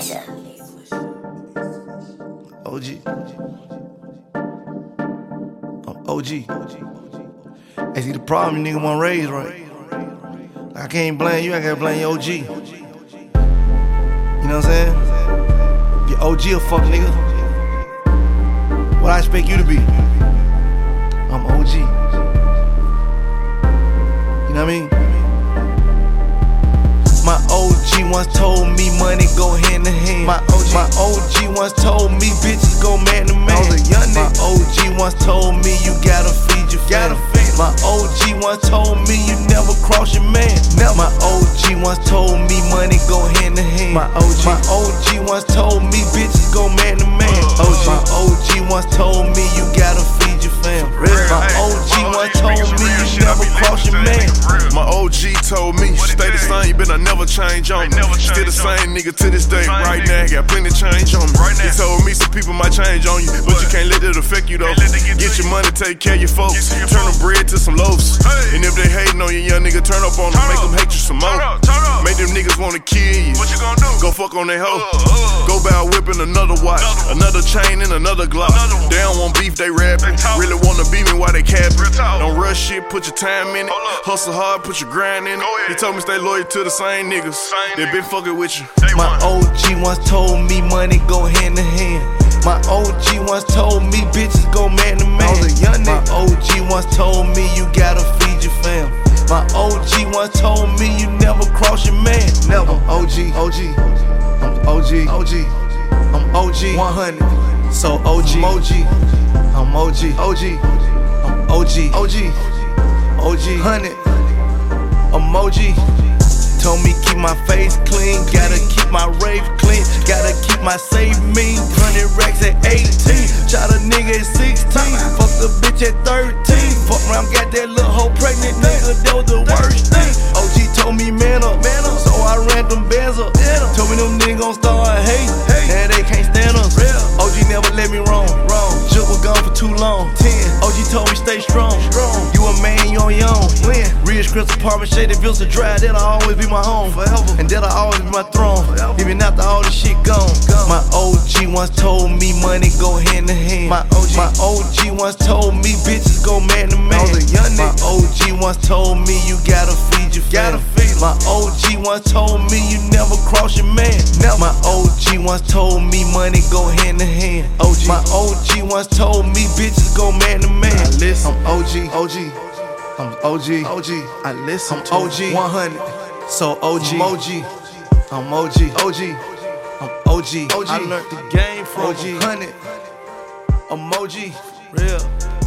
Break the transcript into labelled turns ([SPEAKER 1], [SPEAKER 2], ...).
[SPEAKER 1] Swisher.
[SPEAKER 2] OG. I'm OG. Hey, see the problem, you nigga want raise right. I can't blame you, I gotta blame your OG. You know what I'm saying? Your OG a fuck nigga. What I expect you to be? I'm OG. You know what I mean? My OG once told me money go hand in hand. My OG, my OG once told me bitches go man to man. My OG once told me you gotta feed your family. My OG once told me you never cross your man. Never. My OG once told me money go hand in hand. My OG, my OG once told me bitches go man to man. OG, my OG once told me you gotta told me,
[SPEAKER 3] stay the same, you better never change on me. Still the same nigga to this day. Right now, got plenty change on me. He told people might change on you, but you can't let it affect you though. Get your money, take care of your folks. Turn the bread to some loaves. And if they hating on you, young nigga, turn up on them, make them hate you some more. Make them niggas wanna kill you. What you gonna do? Go fuck on that hoe. Go bow whipping another watch, another chain and another Glock. They don't want beef, they rapping. Really wanna beat me while they capping. Don't rush shit, put your time in it. Hustle hard, put your grind in it. He told me stay loyal to the same niggas. They been fucking with you.
[SPEAKER 2] My OG once told me money go hand in hand. My OG once told me bitches go man to man. My OG once told me you gotta feed your fam. My OG once told me you never cross your man. Never. I'm OG, OG. I'm OG, OG. I'm OG 100. So OG, I'm OG. I'm OG, OG. I'm OG, OG. OG 100. Emoji. Told me keep my face clean, gotta keep my rave clean, gotta keep my save mean. 100 racks at 18, shot a nigga at 16, fuck the bitch at 13. Fuck around, got that little hoe pregnant, nigga, that was the Ridge Crystal Apartment, Shady Vista Drive, that'll always be my home forever, and that'll always be my throne. Even after all this shit gone, my OG once told me money go hand in hand. My OG, my OG once told me bitches go man to man. My OG once told me you gotta feed your family. My OG once told me you never cross your man. My OG once told me money go hand in hand. OG, my OG once told me bitches go man to man. I'm OG, OG. I'm OG, OG. I listen. I'm OG 100. So OG, I'm OG. I'm OG, OG. I'm OG, OG. I learned the game from OG 100. Emoji, real.